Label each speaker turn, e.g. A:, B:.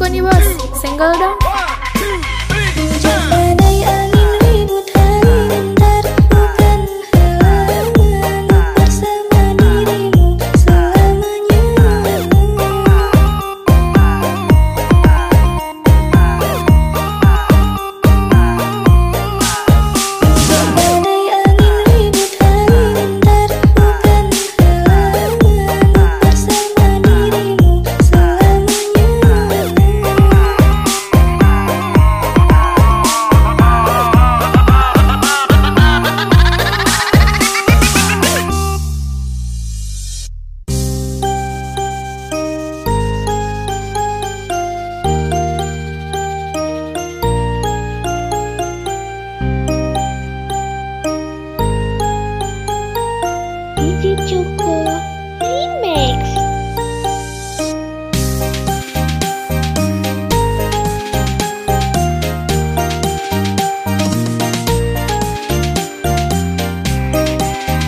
A: suka nih bos? Single dong?